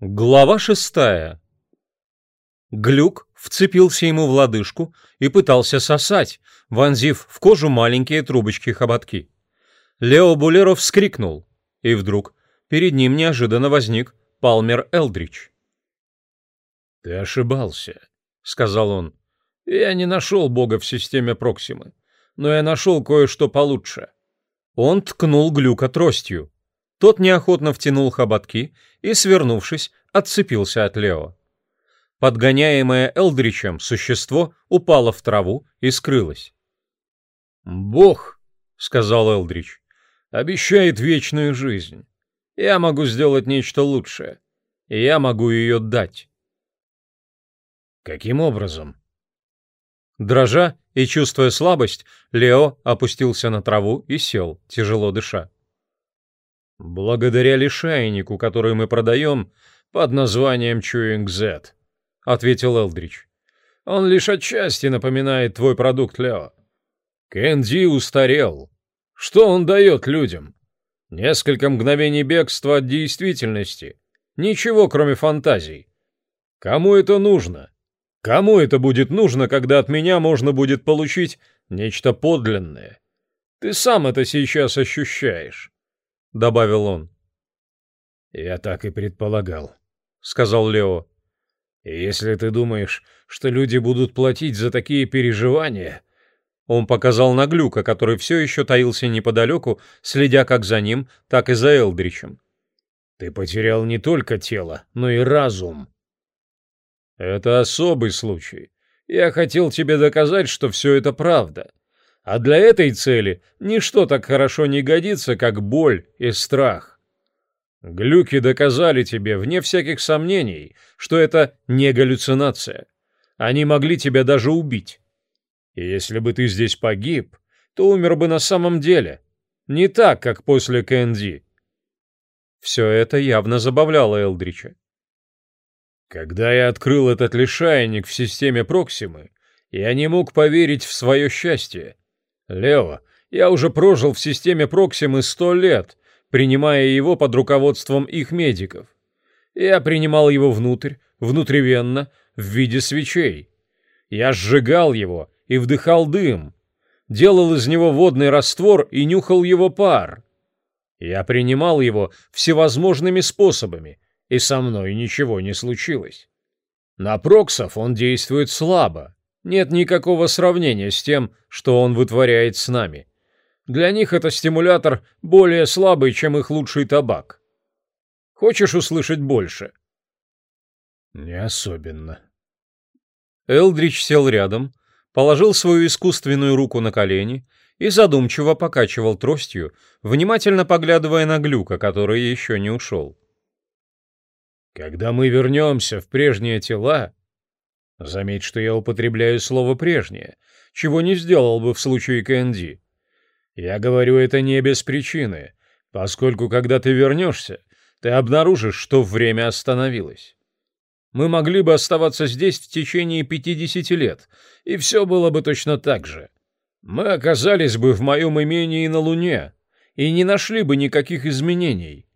Глава шестая. Глюк вцепился ему в лодыжку и пытался сосать, вонзив в кожу маленькие трубочки-хоботки. Лео Булеров вскрикнул, и вдруг перед ним неожиданно возник Палмер Элдрич. «Ты ошибался», — сказал он. «Я не нашел Бога в системе Проксимы, но я нашел кое-что получше». Он ткнул Глюка тростью. Тот неохотно втянул хоботки и, свернувшись, отцепился от Лео. Подгоняемое Элдричем существо упало в траву и скрылось. «Бог», — сказал Элдрич, — «обещает вечную жизнь. Я могу сделать нечто лучшее, и я могу ее дать». «Каким образом?» Дрожа и чувствуя слабость, Лео опустился на траву и сел, тяжело дыша. «Благодаря лишайнику, который мы продаем под названием Chewing Z», — ответил Элдрич. «Он лишь отчасти напоминает твой продукт, Лео. Кэнди устарел. Что он дает людям? Несколько мгновений бегства от действительности. Ничего, кроме фантазий. Кому это нужно? Кому это будет нужно, когда от меня можно будет получить нечто подлинное? Ты сам это сейчас ощущаешь, — добавил он. Я так и предполагал, — сказал Лео. Если ты думаешь, что люди будут платить за такие переживания... Он показал на Глюка, который все еще таился неподалеку, следя как за ним, так и за Элдричем. Ты потерял не только тело, но и разум. Это особый случай. Я хотел тебе доказать, что все это правда. А для этой цели ничто так хорошо не годится, как боль и страх. Глюки доказали тебе, вне всяких сомнений, что это не галлюцинация. Они могли тебя даже убить. И если бы ты здесь погиб, то умер бы на самом деле. Не так, как после КНД. Все это явно забавляло Элдрича. Когда я открыл этот лишайник в системе Проксимы, я не мог поверить в свое счастье. Лео, я уже прожил в системе Проксимы сто лет, принимая его под руководством их медиков. Я принимал его внутрь, внутривенно, в виде свечей. Я сжигал его и вдыхал дым, делал из него водный раствор и нюхал его пар. Я принимал его всевозможными способами, и со мной ничего не случилось. На проксов он действует слабо. Нет никакого сравнения с тем, что он вытворяет с нами. Для них это стимулятор более слабый, чем их лучший табак. Хочешь услышать больше? Не особенно. Элдрич сел рядом, положил свою искусственную руку на колени и задумчиво покачивал тростью, внимательно поглядывая на Глюка, который еще не ушел. Когда мы вернемся в прежние тела... Заметь, что я употребляю слово «прежнее», чего не сделал бы в случае КНД. Я говорю это не без причины, поскольку когда ты вернешься, ты обнаружишь, что время остановилось. Мы могли бы оставаться здесь в течение 50 лет, и все было бы точно так же. Мы оказались бы в моем имении на Луне и не нашли бы никаких изменений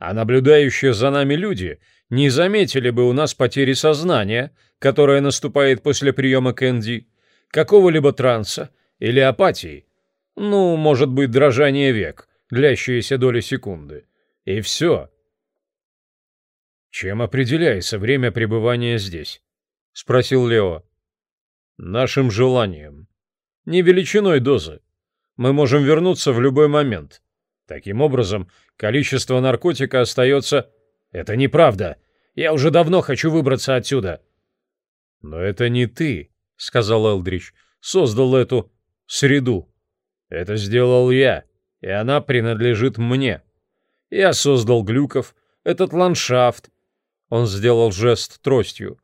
а наблюдающие за нами люди не заметили бы у нас потери сознания, которая наступает после приема Кэнди, какого-либо транса или апатии. Ну, может быть, дрожание век, длящиеся доли секунды. И все. «Чем определяется время пребывания здесь?» — спросил Лео. «Нашим желанием. Не величиной дозы. Мы можем вернуться в любой момент. Таким образом, количество наркотика остается... Это неправда. Я уже давно хочу выбраться отсюда. Но это не ты, сказал Элдрич, создал эту среду. Это сделал я, и она принадлежит мне. Я создал глюков, этот ландшафт. Он сделал жест тростью.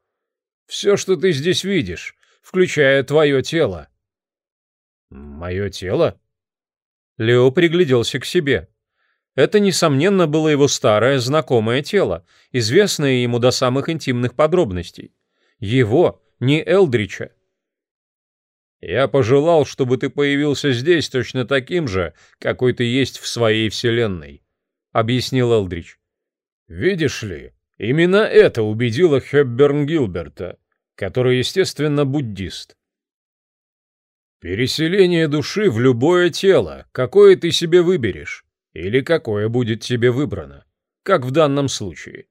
Все, что ты здесь видишь, включая твое тело. Мое тело? Лео пригляделся к себе. Это, несомненно, было его старое знакомое тело, известное ему до самых интимных подробностей. Его, не Элдрича. «Я пожелал, чтобы ты появился здесь точно таким же, какой ты есть в своей вселенной», — объяснил Элдрич. «Видишь ли, Именно это убедило Хепберн Гилберта, который, естественно, буддист. Переселение души в любое тело, какое ты себе выберешь, или какое будет тебе выбрано, как в данном случае.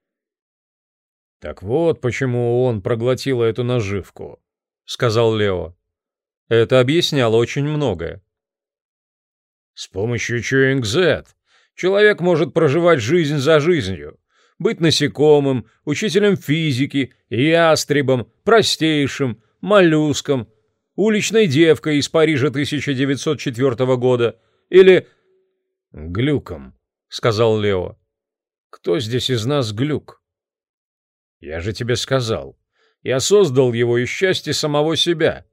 Так вот, почему он проглотил эту наживку, сказал Лео. Это объясняло очень многое. С помощью Чуинг-Зет человек может проживать жизнь за жизнью, быть насекомым, учителем физики, ястребом, простейшим, моллюском, уличной девкой из Парижа 1904 года или... «Глюком», — сказал Лео. «Кто здесь из нас глюк?» «Я же тебе сказал. Я создал его из счастья самого себя.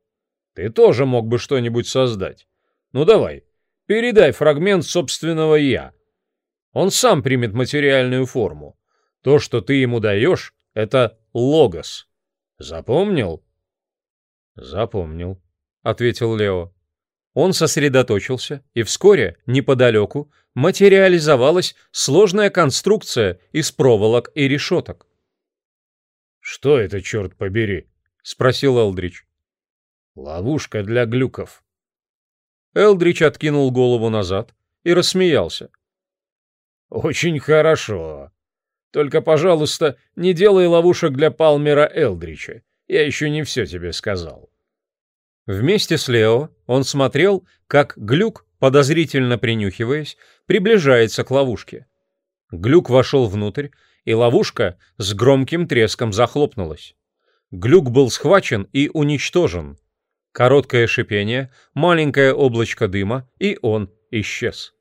Ты тоже мог бы что-нибудь создать. Ну давай, передай фрагмент собственного «я». Он сам примет материальную форму. То, что ты ему даешь, это логос. Запомнил? Запомнил, ответил Лео. Он сосредоточился, и вскоре, неподалеку, материализовалась сложная конструкция из проволок и решеток. «Что это, черт побери?» — спросил Элдрич. «Ловушка для глюков». Элдрич откинул голову назад и рассмеялся. «Очень хорошо. Только, пожалуйста, не делай ловушек для Палмера Элдрича. Я еще не все тебе сказал». Вместе с Лео он смотрел, как Глюк, подозрительно принюхиваясь, приближается к ловушке. Глюк вошел внутрь, и ловушка с громким треском захлопнулась. Глюк был схвачен и уничтожен. Короткое шипение, маленькое облачко дыма, и он исчез.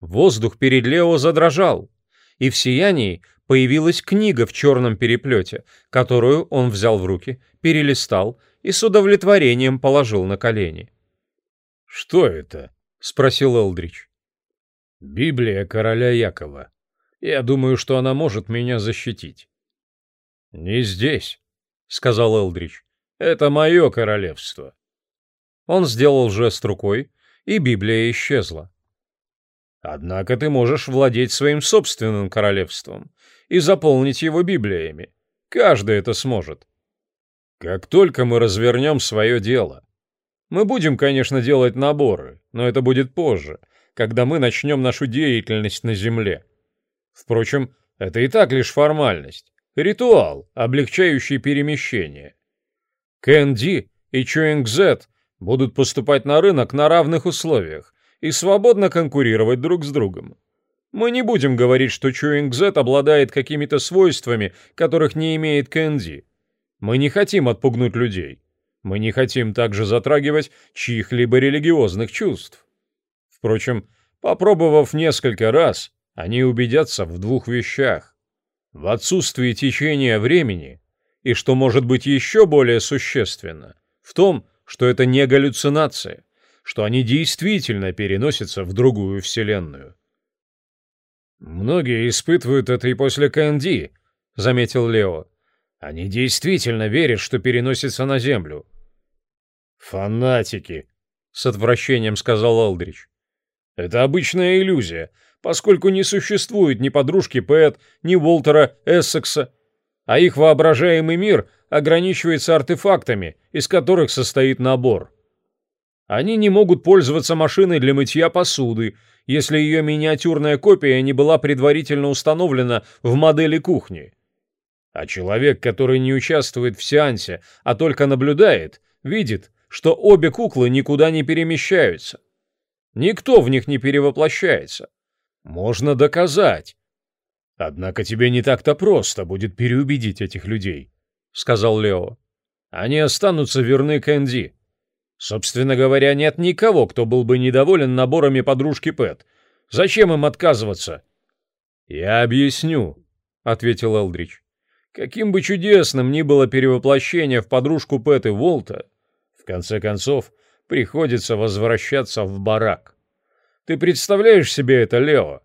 Воздух перед Лео задрожал, и в сиянии появилась книга в черном переплете, которую он взял в руки, перелистал и с удовлетворением положил на колени. «Что это?» — спросил Элдрич. «Библия короля Якова. Я думаю, что она может меня защитить». «Не здесь», — сказал Элдрич. «Это мое королевство». Он сделал жест рукой, и Библия исчезла. Однако ты можешь владеть своим собственным королевством и заполнить его Библиями. Каждый это сможет. Как только мы развернем свое дело. Мы будем, конечно, делать наборы, но это будет позже, когда мы начнем нашу деятельность на Земле. Впрочем, это и так лишь формальность, ритуал, облегчающий перемещение. Кэнди и Чуэнгзет будут поступать на рынок на равных условиях, и свободно конкурировать друг с другом. Мы не будем говорить, что Чуинг-Зет обладает какими-то свойствами, которых не имеет Кэнди. Мы не хотим отпугнуть людей. Мы не хотим также затрагивать чьих-либо религиозных чувств. Впрочем, попробовав несколько раз, они убедятся в двух вещах. В отсутствии течения времени и, что может быть еще более существенно, в том, что это не галлюцинация, что они действительно переносятся в другую вселенную. «Многие испытывают это и после Кэнди», — заметил Лео. «Они действительно верят, что переносятся на Землю». «Фанатики», — с отвращением сказал Алдрич. «Это обычная иллюзия, поскольку не существует ни подружки Пэт, ни Уолтера Эссекса, а их воображаемый мир ограничивается артефактами, из которых состоит набор. Они не могут пользоваться машиной для мытья посуды, если ее миниатюрная копия не была предварительно установлена в модели кухни. А человек, который не участвует в сеансе, а только наблюдает, видит, что обе куклы никуда не перемещаются. Никто в них не перевоплощается. Можно доказать. Однако тебе не так-то просто будет переубедить этих людей, сказал Лео. Они останутся верны Кэнди. Собственно говоря, нет никого, кто был бы недоволен наборами подружки Пэт. Зачем им отказываться? Я объясню, ответил Элдрич. Каким бы чудесным ни было перевоплощение в подружку Пэт и Волта, в конце концов приходится возвращаться в барак. Ты представляешь себе это, Лео?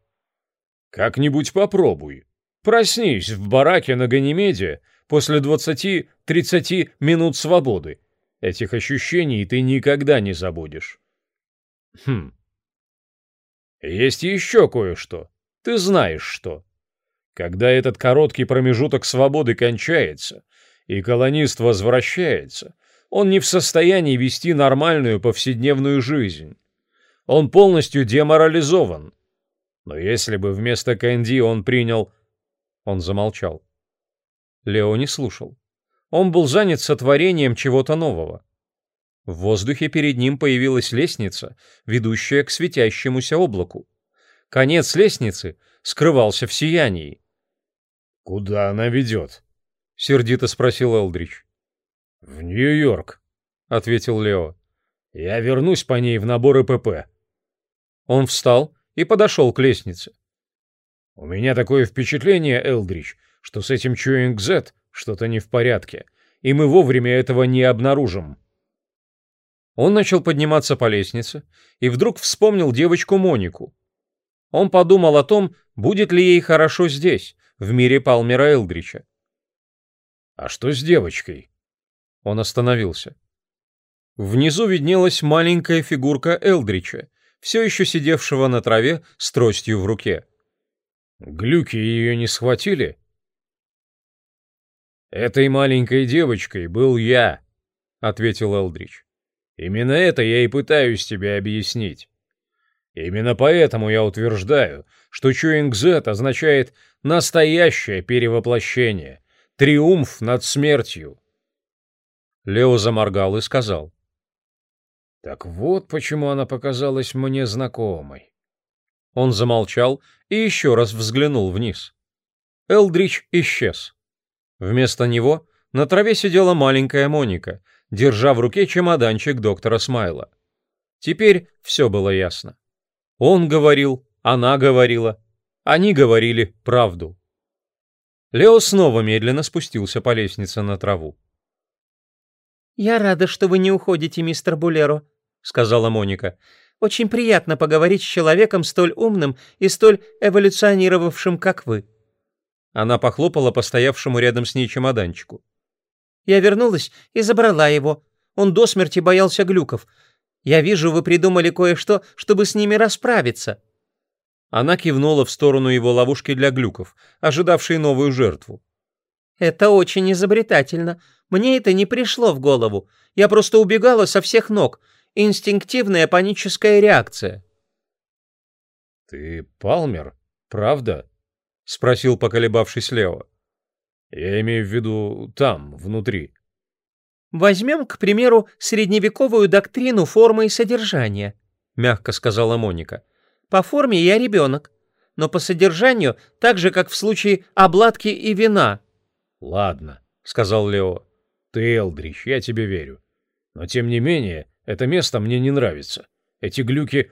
Как-нибудь попробуй. Проснись в бараке на Ганимеде после 20-30 минут свободы Этих ощущений ты никогда не забудешь. Хм. Есть еще кое-что. Ты знаешь что. Когда этот короткий промежуток свободы кончается, и колонист возвращается, он не в состоянии вести нормальную повседневную жизнь. Он полностью деморализован. Но если бы вместо Кэнди он принял... Он замолчал. Лео не слушал. Он был занят сотворением чего-то нового. В воздухе перед ним появилась лестница, ведущая к светящемуся облаку. Конец лестницы скрывался в сиянии. «Куда она ведет?» — сердито спросил Элдрич. «В Нью-Йорк», — ответил Лео. «Я вернусь по ней в набор ИПП». Он встал и подошел к лестнице. «У меня такое впечатление, Элдрич, что с этим Чуинг Зет что-то не в порядке, и мы вовремя этого не обнаружим». Он начал подниматься по лестнице и вдруг вспомнил девочку Монику. Он подумал о том, будет ли ей хорошо здесь, в мире Палмера Элдрича. «А что с девочкой?» Он остановился. Внизу виднелась маленькая фигурка Элдрича, все еще сидевшего на траве с тростью в руке. «Глюки ее не схватили?» «Этой маленькой девочкой был я», — ответил Элдрич. Именно это я и пытаюсь тебе объяснить. Именно поэтому я утверждаю, что Чуинг-Зет означает настоящее перевоплощение, триумф над смертью. Лео заморгал и сказал. Так вот почему она показалась мне знакомой. Он замолчал и еще раз взглянул вниз. Элдрич исчез. Вместо него на траве сидела маленькая Моника — держа в руке чемоданчик доктора Смайла. Теперь все было ясно. Он говорил, она говорила, они говорили правду. Лео снова медленно спустился по лестнице на траву. «Я рада, что вы не уходите, мистер Булеро», — сказала Моника. «Очень приятно поговорить с человеком столь умным и столь эволюционировавшим, как вы». Она похлопала по стоявшему рядом с ней чемоданчику. Я вернулась и забрала его. Он до смерти боялся глюков. Я вижу, вы придумали кое-что, чтобы с ними расправиться». Она кивнула в сторону его ловушки для глюков, ожидавшей новую жертву. «Это очень изобретательно. Мне это не пришло в голову. Я просто убегала со всех ног. Инстинктивная паническая реакция». «Ты Палмер, правда?» — спросил поколебавшись Лео. Я имею в виду там, внутри. Возьмем, к примеру, средневековую доктрину формы и содержания, мягко сказала Моника. По форме я ребенок, но по содержанию так же, как в случае обладки и вина. Ладно, сказал Лео. Ты, Элдрич, я тебе верю. Но тем не менее, это место мне не нравится. Эти глюки...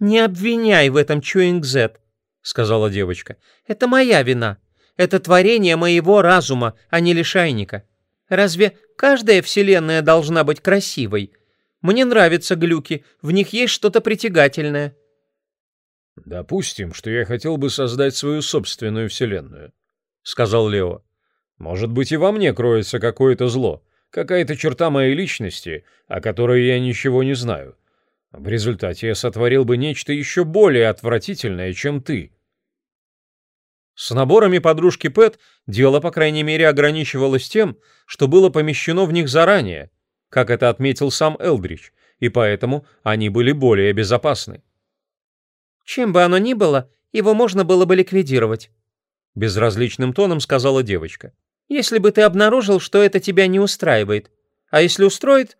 Не обвиняй в этом Чуингзет, сказала девочка. Это моя вина. Это творение моего разума, а не лишайника. Разве каждая вселенная должна быть красивой? Мне нравятся глюки, в них есть что-то притягательное. Допустим, что я хотел бы создать свою собственную вселенную, сказал Лео. Может быть, и во мне кроется какое-то зло, какая-то черта моей личности, о которой я ничего не знаю. В результате я сотворил бы нечто еще более отвратительное, чем ты. С наборами подружки Пэт дело, по крайней мере, ограничивалось тем, что было помещено в них заранее, как это отметил сам Элдрич, и поэтому они были более безопасны. «Чем бы оно ни было, его можно было бы ликвидировать», — безразличным тоном сказала девочка. «Если бы ты обнаружил, что это тебя не устраивает. А если устроит...»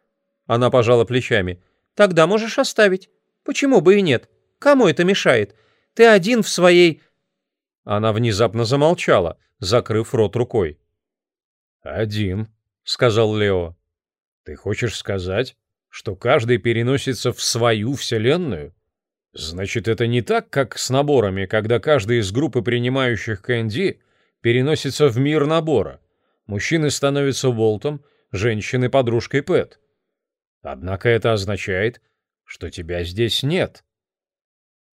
Она пожала плечами. «Тогда можешь оставить. Почему бы и нет? Кому это мешает? Ты один в своей она внезапно замолчала, закрыв рот рукой. «Один», — сказал Лео. «Ты хочешь сказать, что каждый переносится в свою вселенную? Значит, это не так, как с наборами, когда каждый из группы принимающих Кэнди переносится в мир набора. Мужчины становятся Волтом, женщины — подружкой Пэт. Однако это означает, что тебя здесь нет.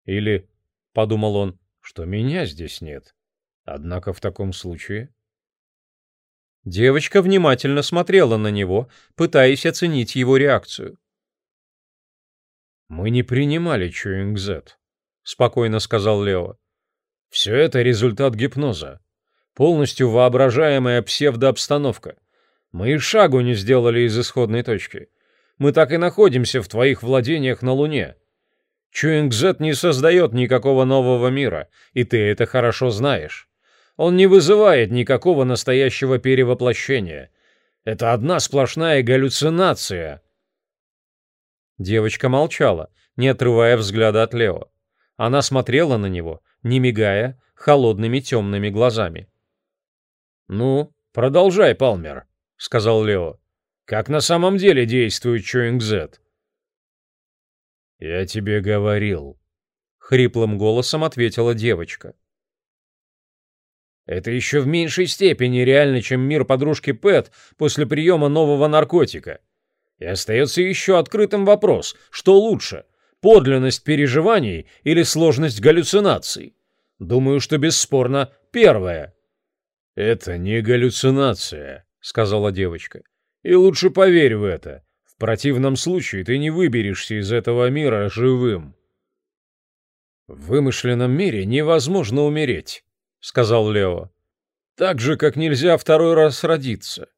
Или, — подумал он, что меня здесь нет. Однако в таком случае... Девочка внимательно смотрела на него, пытаясь оценить его реакцию. «Мы не принимали Чуингзет», — спокойно сказал Лео. Все это результат гипноза. Полностью воображаемая псевдообстановка. Мы и шагу не сделали из исходной точки. Мы так и находимся в твоих владениях на Луне. Чуингзет не создает никакого нового мира, и ты это хорошо знаешь. Он не вызывает никакого настоящего перевоплощения. Это одна сплошная галлюцинация. Девочка молчала, не отрывая взгляда от Лео. Она смотрела на него, не мигая, холодными темными глазами. «Ну, продолжай, Палмер», — сказал Лео. «Как на самом деле действует Чуингзет?» «Я тебе говорил», — хриплым голосом ответила девочка. «Это еще в меньшей степени реально, чем мир подружки Пэт после приема нового наркотика. И остается еще открытым вопрос, что лучше, подлинность переживаний или сложность галлюцинаций? Думаю, что бесспорно первое». «Это не галлюцинация», — сказала девочка. «И лучше поверь в это противном случае ты не выберешься из этого мира живым. В вымышленном мире невозможно умереть, сказал Лео. Так же, как нельзя второй раз родиться.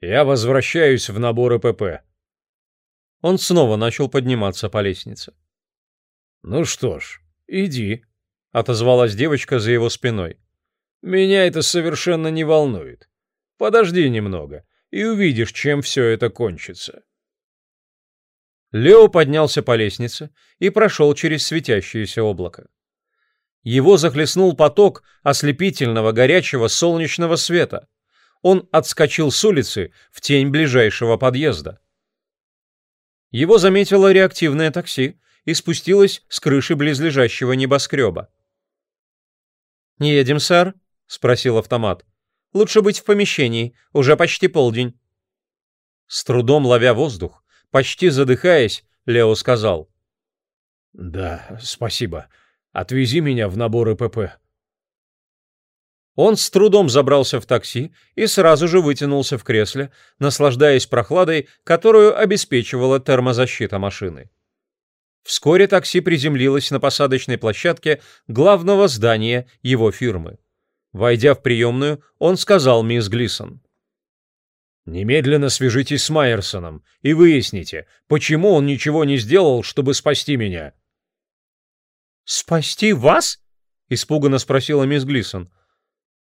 Я возвращаюсь в наборы ПП. Он снова начал подниматься по лестнице. Ну что ж, иди, отозвалась девочка за его спиной. Меня это совершенно не волнует. Подожди немного и увидишь, чем все это кончится. Лео поднялся по лестнице и прошел через светящееся облако. Его захлестнул поток ослепительного горячего солнечного света. Он отскочил с улицы в тень ближайшего подъезда. Его заметило реактивное такси и спустилось с крыши близлежащего небоскреба. «Едем, сэр?» — спросил автомат. Лучше быть в помещении, уже почти полдень». С трудом ловя воздух, почти задыхаясь, Лео сказал. «Да, спасибо. Отвези меня в наборы ПП». Он с трудом забрался в такси и сразу же вытянулся в кресле, наслаждаясь прохладой, которую обеспечивала термозащита машины. Вскоре такси приземлилось на посадочной площадке главного здания его фирмы. Войдя в приемную, он сказал мисс Глисон. «Немедленно свяжитесь с Майерсоном и выясните, почему он ничего не сделал, чтобы спасти меня». «Спасти вас?» — испуганно спросила мисс Глисон.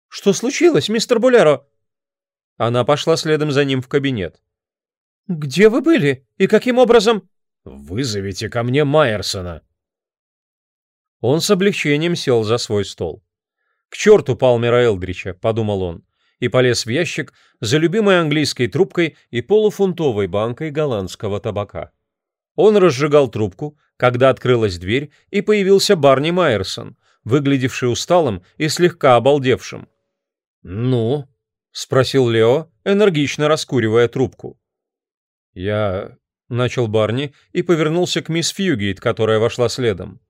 «Что случилось, мистер Булеро?» Она пошла следом за ним в кабинет. «Где вы были? И каким образом?» «Вызовите ко мне Майерсона». Он с облегчением сел за свой стол. «К черту Палмера Элдрича», — подумал он, и полез в ящик за любимой английской трубкой и полуфунтовой банкой голландского табака. Он разжигал трубку, когда открылась дверь, и появился Барни Майерсон, выглядевший усталым и слегка обалдевшим. «Ну?» — спросил Лео, энергично раскуривая трубку. «Я...» — начал Барни и повернулся к мисс Фьюгейт, которая вошла следом.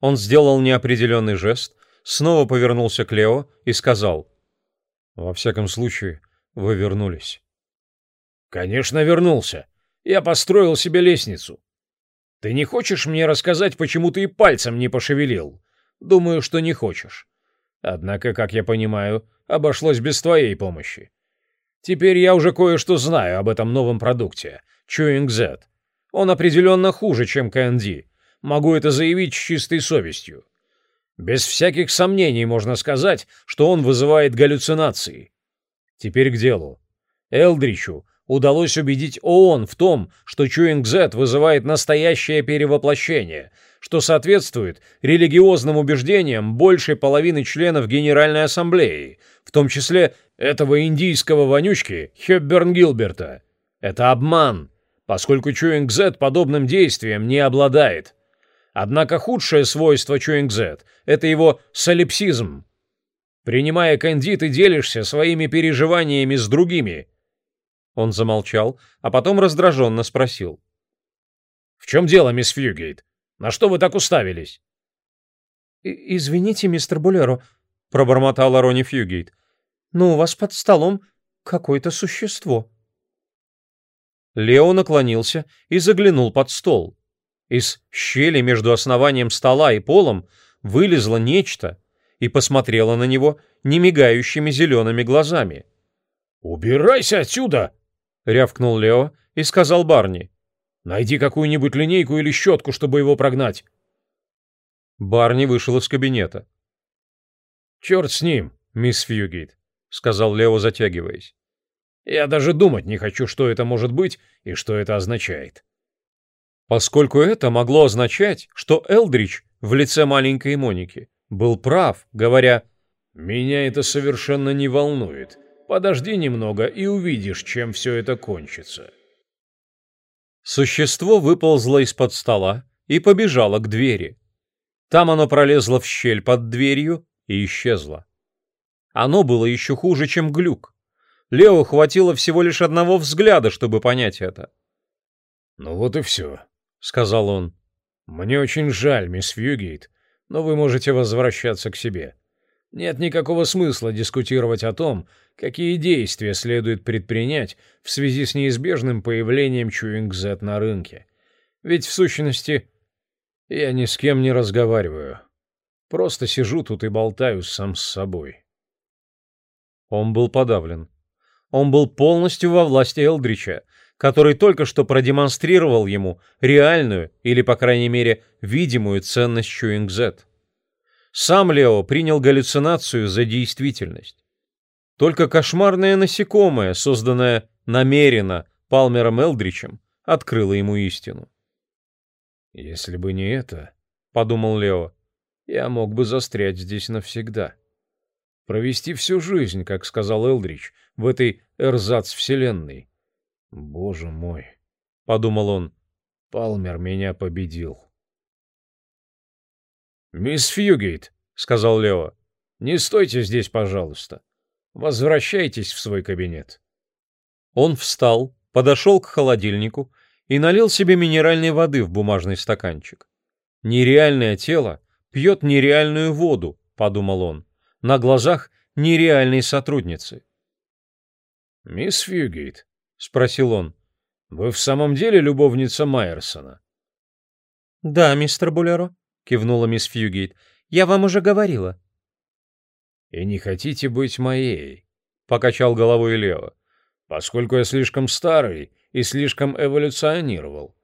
Он сделал неопределенный жест, снова повернулся к Лео и сказал. «Во всяком случае, вы вернулись». «Конечно, вернулся. Я построил себе лестницу. Ты не хочешь мне рассказать, почему ты и пальцем не пошевелил? Думаю, что не хочешь. Однако, как я понимаю, обошлось без твоей помощи. Теперь я уже кое-что знаю об этом новом продукте — Chewing Z. Он определенно хуже, чем КНД. Могу это заявить с чистой совестью. Без всяких сомнений можно сказать, что он вызывает галлюцинации. Теперь к делу. Элдричу удалось убедить ООН в том, что Чуинг-Зет вызывает настоящее перевоплощение, что соответствует религиозным убеждениям большей половины членов Генеральной Ассамблеи, в том числе этого индийского вонючки Хепберн Гилберта. Это обман, поскольку Чуинг-Зет подобным действием не обладает. Однако худшее свойство Чуинг-Зет – это его солипсизм. Принимая кандид, ты делишься своими переживаниями с другими. Он замолчал, а потом раздраженно спросил. «В чем дело, мисс Фьюгейт? На что вы так уставились?» «Извините, мистер Булеро», — пробормотала Ронни Фьюгейт. «но у вас под столом какое-то существо». Лео наклонился и заглянул под стол. Из щели между основанием стола и полом вылезло нечто, и посмотрела на него немигающими зелеными глазами. «Убирайся отсюда!» — рявкнул Лео и сказал Барни. «Найди какую-нибудь линейку или щетку, чтобы его прогнать». Барни вышел из кабинета. «Черт с ним, мисс Фьюгейт», — сказал Лео, затягиваясь. «Я даже думать не хочу, что это может быть и что это означает». Поскольку это могло означать, что Элдрич в лице маленькой Моники был прав, говоря «Меня это совершенно не волнует. Подожди немного и увидишь, чем все это кончится». Существо выползло из-под стола и побежало к двери. Там оно пролезло в щель под дверью и исчезло. Оно было еще хуже, чем глюк. Лео хватило всего лишь одного взгляда, чтобы понять это. «Ну вот и все», — сказал он. «Мне очень жаль, мисс Фьюгейт, но вы можете возвращаться к себе. Нет никакого смысла дискутировать о том, какие действия следует предпринять в связи с неизбежным появлением Чуинг-Z на рынке. Ведь в сущности я ни с кем не разговариваю. Просто сижу тут и болтаю сам с собой. Он был подавлен. Он был полностью во власти Элдрича, который только что продемонстрировал ему реальную или, по крайней мере, видимую ценность Чуинг-Z. Сам Лео принял галлюцинацию за действительность. Только кошмарное насекомое, созданное намеренно Палмером Элдричем, открыло ему истину. «Если бы не это, — подумал Лео, — я мог бы застрять здесь навсегда. Провести всю жизнь, как сказал Элдрич, в этой эрзац-вселенной. Боже мой, — подумал он, — Палмер меня победил». «Мисс Фьюгейт», — сказал Лео, — «не стойте здесь, пожалуйста. Возвращайтесь в свой кабинет». Он встал, подошел к холодильнику и налил себе минеральной воды в бумажный стаканчик. «Нереальное тело пьет нереальную воду», — подумал он, — «на глазах нереальной сотрудницы». «Мисс Фьюгейт», — спросил он, — «вы в самом деле любовница Майерсона?» «Да, мистер Булеро», — кивнула мисс Фьюгейт, — «я вам уже говорила». «И не хотите быть моей?» — покачал головой Лео. «Поскольку я слишком старый и слишком эволюционировал.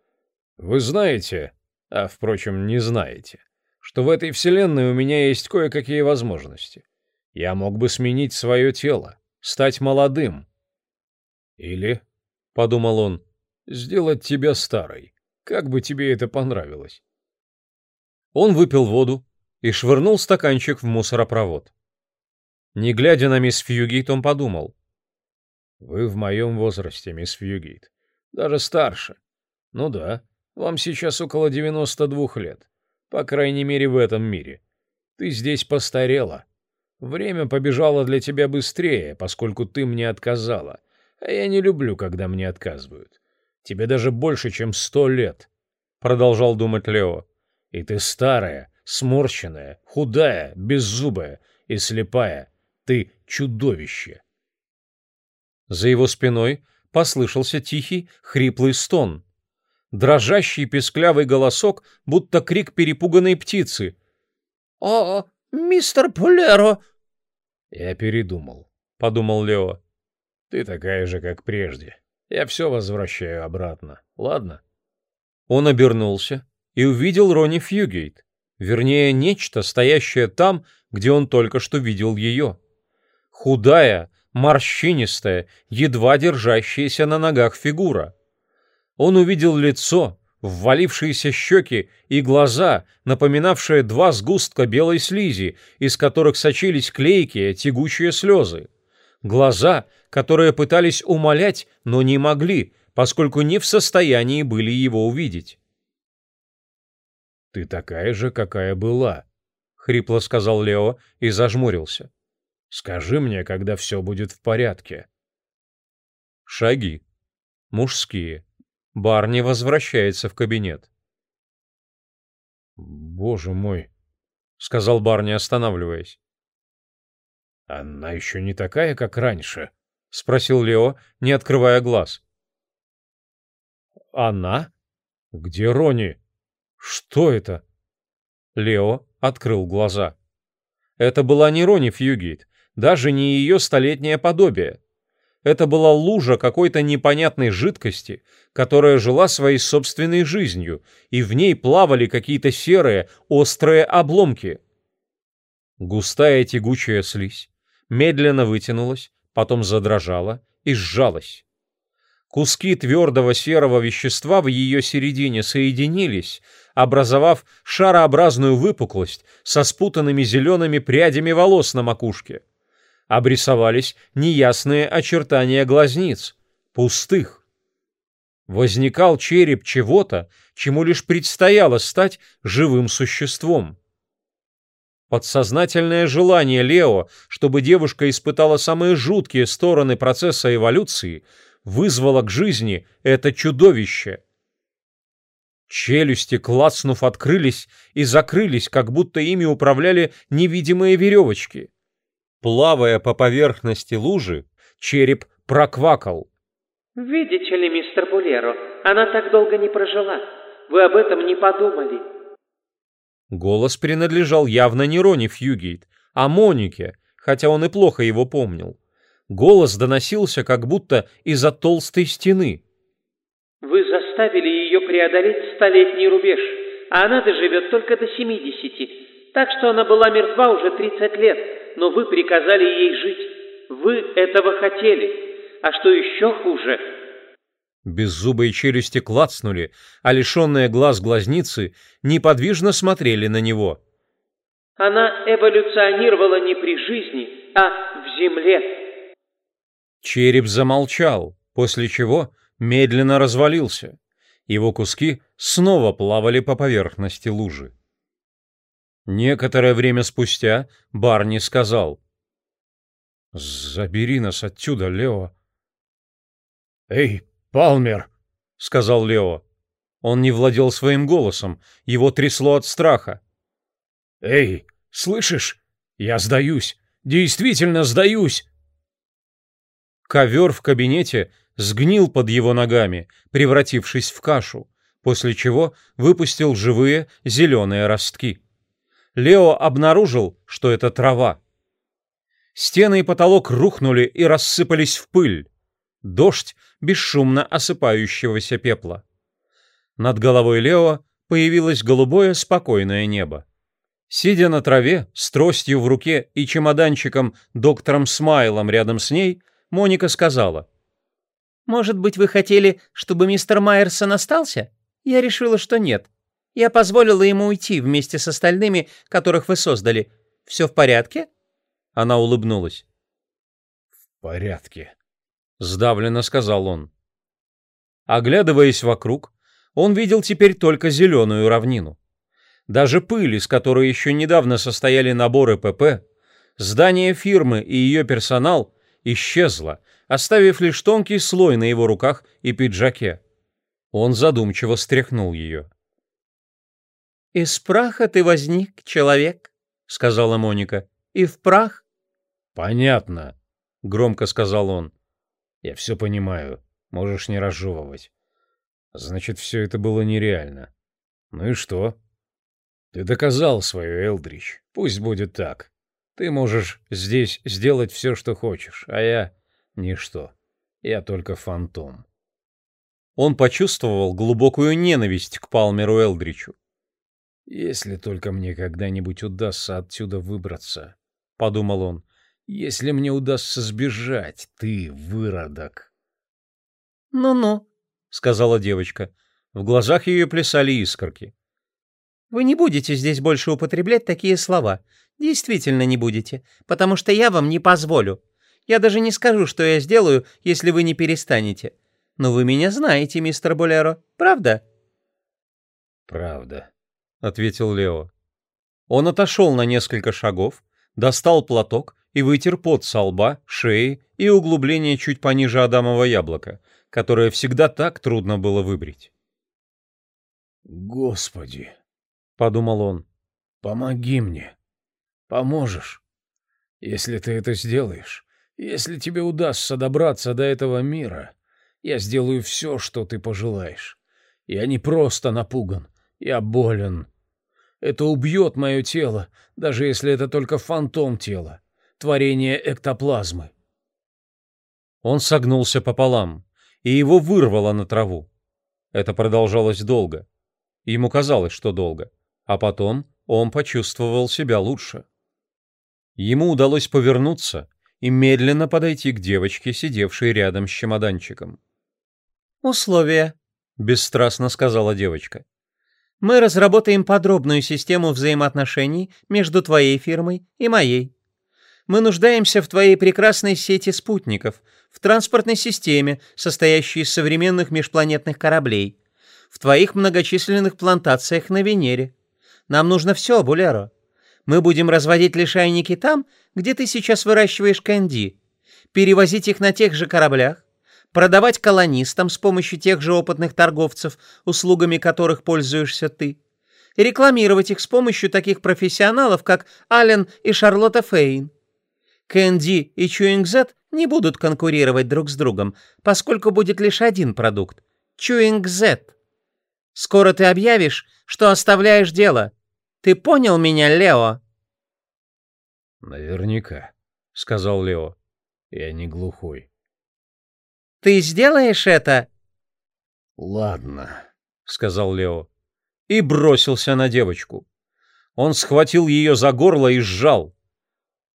Вы знаете, а, впрочем, не знаете, что в этой вселенной у меня есть кое-какие возможности. Я мог бы сменить свое тело, стать молодым. Или, — подумал он, — сделать тебя старой. Как бы тебе это понравилось? Он выпил воду и швырнул стаканчик в мусоропровод. Не глядя на мисс Фьюгейт, он подумал. «Вы в моем возрасте, мисс Фьюгейт. Даже старше. Ну да, вам сейчас около 92 лет. По крайней мере, в этом мире. Ты здесь постарела. Время побежало для тебя быстрее, поскольку ты мне отказала. А я не люблю, когда мне отказывают. Тебе даже больше, чем сто лет. Продолжал думать Лео. И ты старая, сморщенная, худая, беззубая и слепая. Ты чудовище. За его спиной послышался тихий, хриплый стон. Дрожащий песклявый голосок, будто крик перепуганной птицы. «О, мистер Пулеро!» «Я передумал», — подумал Лео. «Ты такая же, как прежде. Я все возвращаю обратно, ладно?» Он обернулся и увидел Ронни Фьюгейт, вернее, нечто, стоящее там, где он только что видел ее. Худая, морщинистая, едва держащаяся на ногах фигура. Он увидел лицо, ввалившиеся щеки и глаза, напоминавшие два сгустка белой слизи, из которых сочились клейкие, тягучие слезы. Глаза, которые пытались умолять, но не могли, поскольку не в состоянии были его увидеть. «Ты такая же, какая была», — хрипло сказал Лео и зажмурился. Скажи мне, когда все будет в порядке. Шаги. Мужские. Барни возвращается в кабинет. «Боже мой!» — сказал Барни, останавливаясь. «Она еще не такая, как раньше?» — спросил Лео, не открывая глаз. «Она? Где Рони? Что это?» Лео открыл глаза. Это была не Рони Фьюгейт, даже не ее столетнее подобие. Это была лужа какой-то непонятной жидкости, которая жила своей собственной жизнью, и в ней плавали какие-то серые, острые обломки. Густая тягучая слизь медленно вытянулась, потом задрожала и сжалась. Куски твердого серого вещества в ее середине соединились, образовав шарообразную выпуклость со спутанными зелеными прядями волос на макушке. Обрисовались неясные очертания глазниц, пустых. Возникал череп чего-то, чему лишь предстояло стать живым существом. Подсознательное желание Лео, чтобы девушка испытала самые жуткие стороны процесса эволюции, вызвало к жизни это чудовище. Челюсти, клацнув, открылись и закрылись, как будто ими управляли невидимые веревочки. Плавая по поверхности лужи, череп проквакал. «Видите ли, мистер Булеро, она так долго не прожила. Вы об этом не подумали». Голос принадлежал явно не Рони Фьюгейт, а Монике, хотя он и плохо его помнил. Голос доносился как будто из-за толстой стены. «Вы заставили ее преодолеть столетний рубеж, а она доживет только до семидесяти, так что она была мертва уже тридцать лет, но вы приказали ей жить. Вы этого хотели. А что еще хуже, Беззубые челюсти клацнули, а лишенные глаз глазницы неподвижно смотрели на него. «Она эволюционировала не при жизни, а в земле». Череп замолчал, после чего медленно развалился. Его куски снова плавали по поверхности лужи. Некоторое время спустя Барни сказал. «Забери нас отсюда, Лео». «Эй, «Палмер», — сказал Лео. Он не владел своим голосом, его трясло от страха. «Эй, слышишь? Я сдаюсь, действительно сдаюсь!» Ковер в кабинете сгнил под его ногами, превратившись в кашу, после чего выпустил живые зеленые ростки. Лео обнаружил, что это трава. Стены и потолок рухнули и рассыпались в пыль дождь бесшумно осыпающегося пепла. Над головой Лео появилось голубое спокойное небо. Сидя на траве, с тростью в руке и чемоданчиком доктором Смайлом рядом с ней, Моника сказала. «Может быть, вы хотели, чтобы мистер Майерсон остался? Я решила, что нет. Я позволила ему уйти вместе с остальными, которых вы создали. Все в порядке?» Она улыбнулась. «В порядке», — сдавленно сказал он. Оглядываясь вокруг, он видел теперь только зеленую равнину. Даже пыль, из которой еще недавно состояли наборы ПП, здание фирмы и ее персонал исчезла, оставив лишь тонкий слой на его руках и пиджаке. Он задумчиво стряхнул ее. «Из праха ты возник, человек», — сказала Моника. «И в прах?» «Понятно», — громко сказал он. Я все понимаю. Можешь не разжевывать. Значит, все это было нереально. Ну и что? Ты доказал свою, Элдрич. Пусть будет так. Ты можешь здесь сделать все, что хочешь, а я — ничто. Я только фантом. Он почувствовал глубокую ненависть к Палмеру Элдричу. «Если только мне когда-нибудь удастся отсюда выбраться», — подумал он, если мне удастся сбежать, ты выродок. «Ну-ну», — сказала девочка. В глазах ее плясали искорки. «Вы не будете здесь больше употреблять такие слова. Действительно не будете, потому что я вам не позволю. Я даже не скажу, что я сделаю, если вы не перестанете. Но вы меня знаете, мистер Болеро, правда?» «Правда», — ответил Лео. Он отошел на несколько шагов, достал платок и вытер пот со лба, шеи и углубление чуть пониже Адамова яблока, которое всегда так трудно было выбрить. «Господи!» — подумал он. «Помоги мне. Поможешь. Если ты это сделаешь, если тебе удастся добраться до этого мира, я сделаю все, что ты пожелаешь. Я не просто напуган, я болен. Это убьет мое тело, даже если это только фантом тела, творение эктоплазмы. Он согнулся пополам, и его вырвало на траву. Это продолжалось долго. Ему казалось, что долго. А потом он почувствовал себя лучше. Ему удалось повернуться и медленно подойти к девочке, сидевшей рядом с чемоданчиком. «Условия», — бесстрастно сказала девочка. «Мы разработаем подробную систему взаимоотношений между твоей фирмой и моей. Мы нуждаемся в твоей прекрасной сети спутников, в транспортной системе, состоящей из современных межпланетных кораблей, в твоих многочисленных плантациях на Венере. Нам нужно все, Булеро. Мы будем разводить лишайники там, где ты сейчас выращиваешь кэнди, перевозить их на тех же кораблях, продавать колонистам с помощью тех же опытных торговцев, услугами которых пользуешься ты, рекламировать их с помощью таких профессионалов, как Аллен и Шарлотта Фейн. Кэнди и Чуингзет не будут конкурировать друг с другом, поскольку будет лишь один продукт — Чуингзет. Скоро ты объявишь, что оставляешь дело. Ты понял меня, Лео?» «Наверняка», — сказал Лео. «Я не глухой». «Ты сделаешь это?» «Ладно», — сказал Лео. И бросился на девочку. Он схватил ее за горло и сжал.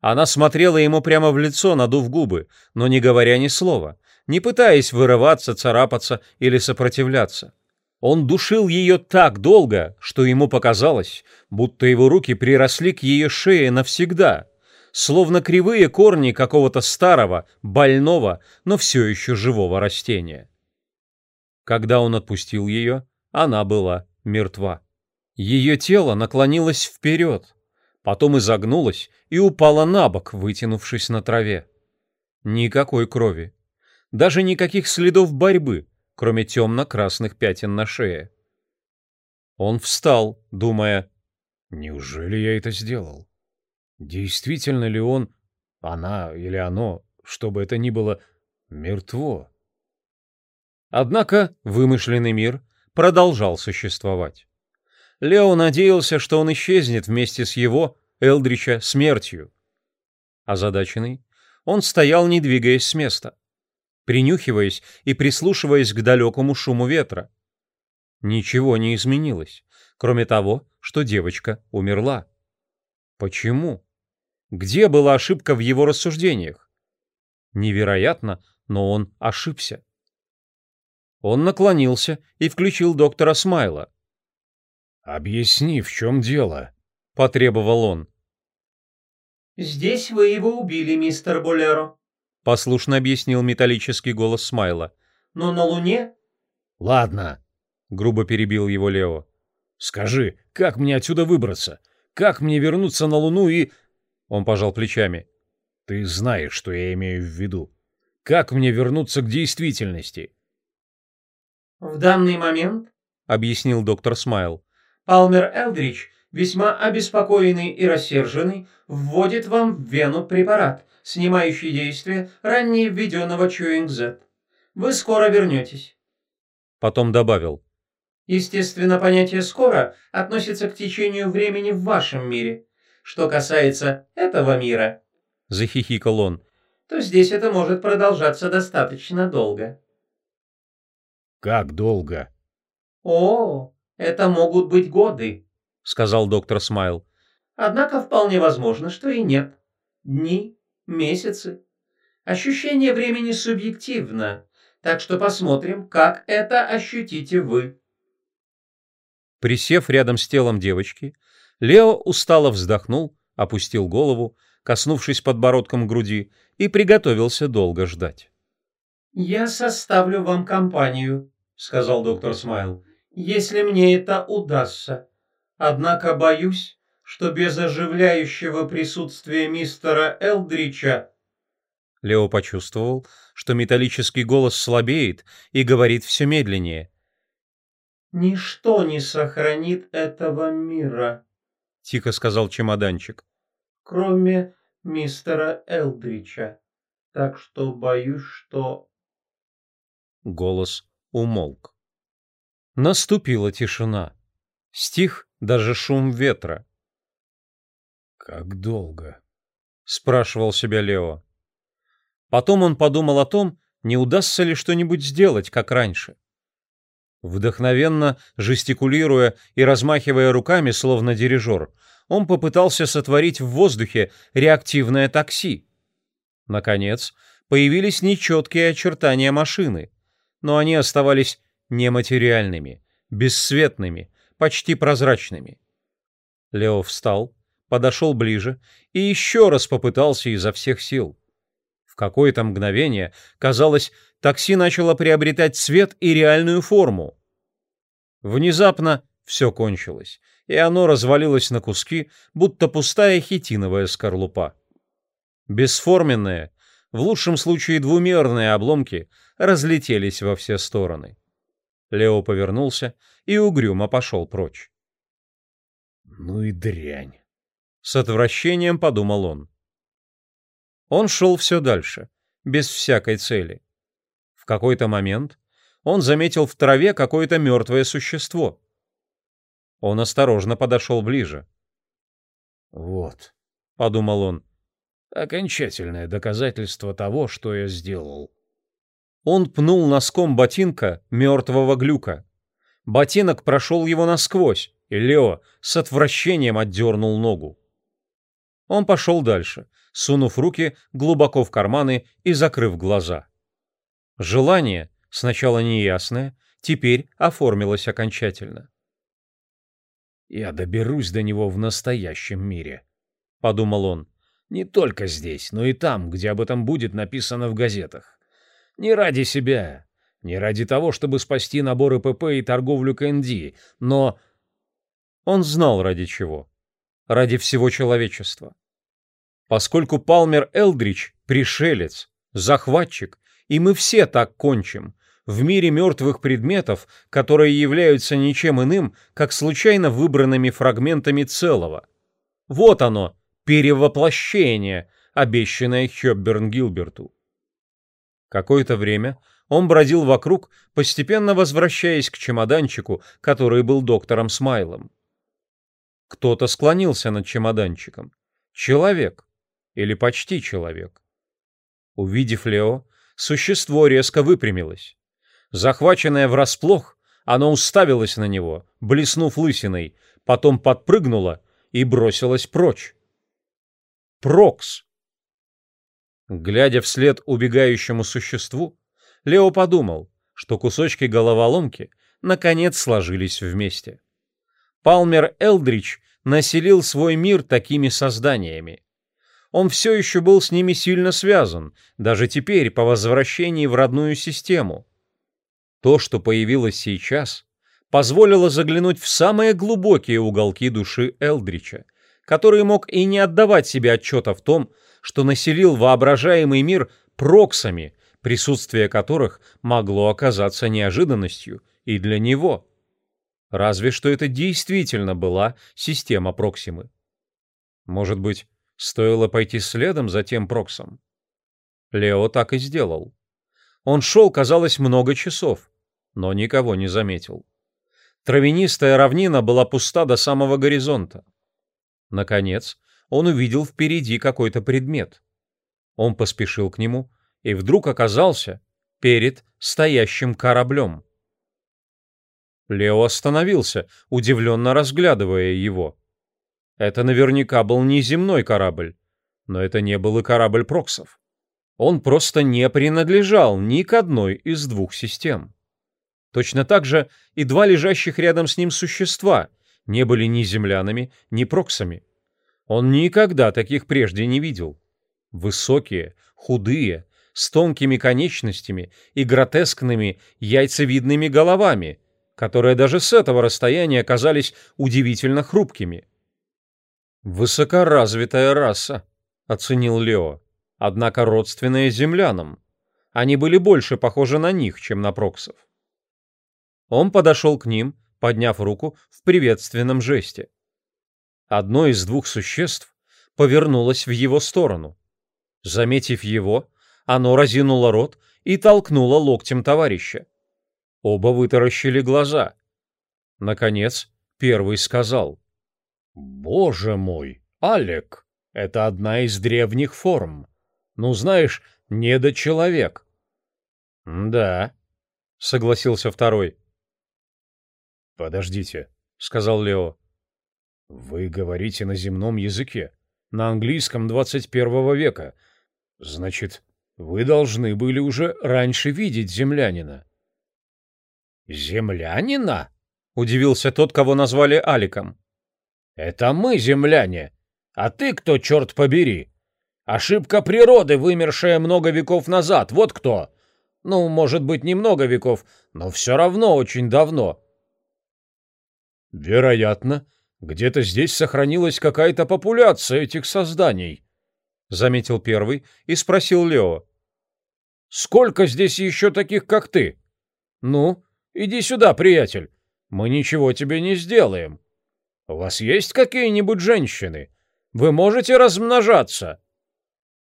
Она смотрела ему прямо в лицо, надув губы, но не говоря ни слова, не пытаясь вырываться, царапаться или сопротивляться. Он душил ее так долго, что ему показалось, будто его руки приросли к ее шее навсегда, словно кривые корни какого-то старого, больного, но все еще живого растения. Когда он отпустил ее, она была мертва. Ее тело наклонилось вперед, потом изогнулось и упало на бок, вытянувшись на траве. Никакой крови, даже никаких следов борьбы, кроме темно-красных пятен на шее. Он встал, думая, «Неужели я это сделал? Действительно ли он, она или оно, что бы это ни было, мертво?» Однако вымышленный мир продолжал существовать. Лео надеялся, что он исчезнет вместе с его, Элдрича, смертью. Озадаченный, он стоял, не двигаясь с места принюхиваясь и прислушиваясь к далекому шуму ветра. Ничего не изменилось, кроме того, что девочка умерла. Почему? Где была ошибка в его рассуждениях? Невероятно, но он ошибся. Он наклонился и включил доктора Смайла. «Объясни, в чем дело?» — потребовал он. «Здесь вы его убили, мистер Болеро», — послушно объяснил металлический голос Смайла. «Но на Луне...» «Ладно», — грубо перебил его Лео. «Скажи, как мне отсюда выбраться? Как мне вернуться на Луну и...» Он пожал плечами. «Ты знаешь, что я имею в виду. Как мне вернуться к действительности?» «В данный момент», — объяснил доктор Смайл, «Палмер Элдрич, весьма обеспокоенный и рассерженный, вводит вам в вену препарат, снимающий действие ранее введенного Чуинг-Z. Вы скоро вернетесь». Потом добавил. «Естественно, понятие «скоро» относится к течению времени в вашем мире. Что касается этого мира...» Захихикал он. «То здесь это может продолжаться достаточно долго». «Как долго?» «О, это могут быть годы», — сказал доктор Смайл. «Однако вполне возможно, что и нет. Дни, месяцы. Ощущение времени субъективно, так что посмотрим, как это ощутите вы. Присев рядом с телом девочки, Лео устало вздохнул, опустил голову, коснувшись подбородком груди, и приготовился долго ждать. «Я составлю вам компанию», — сказал доктор Смайл, — «если мне это удастся. Однако боюсь, что без оживляющего присутствия мистера Элдрича...» Лео почувствовал, что металлический голос слабеет и говорит все медленнее. «Ничто не сохранит этого мира», — тихо сказал чемоданчик. «Кроме мистера Элдрича. Так что боюсь, что...» Голос умолк. Наступила тишина. Стих даже шум ветра. «Как долго?» — спрашивал себя Лео. Потом он подумал о том, не удастся ли что-нибудь сделать, как раньше. Вдохновенно, жестикулируя и размахивая руками, словно дирижер, он попытался сотворить в воздухе реактивное такси. Наконец, появились нечеткие очертания машины, но они оставались нематериальными, бесцветными, почти прозрачными. Лео встал, подошел ближе и еще раз попытался изо всех сил. В какое-то мгновение, казалось, такси начало приобретать цвет и реальную форму. Внезапно все кончилось, и оно развалилось на куски, будто пустая хитиновая скорлупа. Бесформенные, в лучшем случае двумерные обломки разлетелись во все стороны. Лео повернулся и угрюмо пошел прочь. «Ну и дрянь!» С отвращением подумал он. Он шел все дальше, без всякой цели. В какой-то момент он заметил в траве какое-то мертвое существо. Он осторожно подошел ближе. «Вот», — подумал он, — «окончательное доказательство того, что я сделал». Он пнул носком ботинка мертвого глюка. Ботинок прошел его насквозь, и Лео с отвращением отдернул ногу. Он пошел дальше, сунув руки глубоко в карманы и закрыв глаза. Желание, сначала неясное, теперь оформилось окончательно. «Я доберусь до него в настоящем мире», — подумал он. «Не только здесь, но и там, где об этом будет написано в газетах. Не ради себя, не ради того, чтобы спасти наборы ПП и торговлю КНД, но...» Он знал ради чего. Ради всего человечества. Поскольку Палмер Элдрич — пришелец, захватчик, и мы все так кончим, в мире мертвых предметов, которые являются ничем иным, как случайно выбранными фрагментами целого. Вот оно, перевоплощение, обещанное Хёбберн Гилберту. Какое-то время он бродил вокруг, постепенно возвращаясь к чемоданчику, который был доктором Смайлом. Кто-то склонился над чемоданчиком. Человек или почти человек. Увидев Лео, существо резко выпрямилось. Захваченное врасплох, оно уставилось на него, блеснув лысиной, потом подпрыгнуло и бросилось прочь. Прокс! Глядя вслед убегающему существу, Лео подумал, что кусочки головоломки наконец сложились вместе. Палмер Элдрич населил свой мир такими созданиями он все еще был с ними сильно связан, даже теперь по возвращении в родную систему. То, что появилось сейчас, позволило заглянуть в самые глубокие уголки души Элдрича, который мог и не отдавать себе отчета в том, что населил воображаемый мир проксами, присутствие которых могло оказаться неожиданностью и для него. Разве что это действительно была система Проксимы. Может быть, Стоило пойти следом за тем Проксом. Лео так и сделал. Он шел, казалось, много часов, но никого не заметил. Травянистая равнина была пуста до самого горизонта. Наконец, он увидел впереди какой-то предмет. Он поспешил к нему и вдруг оказался перед стоящим кораблем. Лео остановился, удивленно разглядывая его. Это наверняка был не земной корабль, но это не был и корабль Проксов. Он просто не принадлежал ни к одной из двух систем. Точно так же и два лежащих рядом с ним существа не были ни землянами, ни проксами. Он никогда таких прежде не видел. Высокие, худые, с тонкими конечностями и гротескными яйцевидными головами, которые даже с этого расстояния казались удивительно хрупкими. «Высокоразвитая раса», — оценил Лео, однако родственная землянам. Они были больше похожи на них, чем на проксов. Он подошел к ним, подняв руку в приветственном жесте. Одно из двух существ повернулось в его сторону. Заметив его, оно разинуло рот и толкнуло локтем товарища. Оба вытаращили глаза. Наконец, Первый сказал. «Боже мой, Алек, это одна из древних форм. Ну, знаешь, недочеловек». «Да», — согласился второй. «Подождите», — сказал Лео. «Вы говорите на земном языке, на английском 21 века. Значит, вы должны были уже раньше видеть землянина». «Землянина?» — удивился тот, кого назвали Аликом. «Это мы, земляне. А ты кто, черт побери? Ошибка природы, вымершая много веков назад, вот кто. Ну, может быть, не много веков, но все равно очень давно». «Вероятно, где-то здесь сохранилась какая-то популяция этих созданий», — заметил первый и спросил Лео. «Сколько здесь еще таких, как ты? Ну, иди сюда, приятель, мы ничего тебе не сделаем. У вас есть какие-нибудь женщины? Вы можете размножаться?»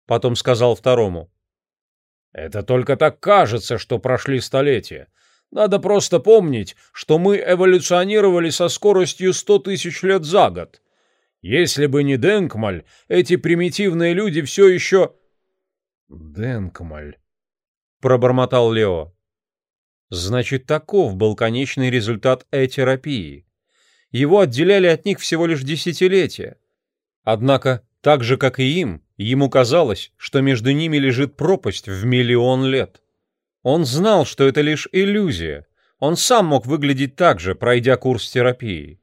Потом сказал второму. «Это только так кажется, что прошли столетия. Надо просто помнить, что мы эволюционировали со скоростью 100 тысяч лет за год. Если бы не Денкмаль, эти примитивные люди все еще...» «Денкмаль», — пробормотал Лео. Значит, таков был конечный результат э-терапии. Его отделяли от них всего лишь десятилетия. Однако, так же, как и им, ему казалось, что между ними лежит пропасть в миллион лет. Он знал, что это лишь иллюзия. Он сам мог выглядеть так же, пройдя курс терапии.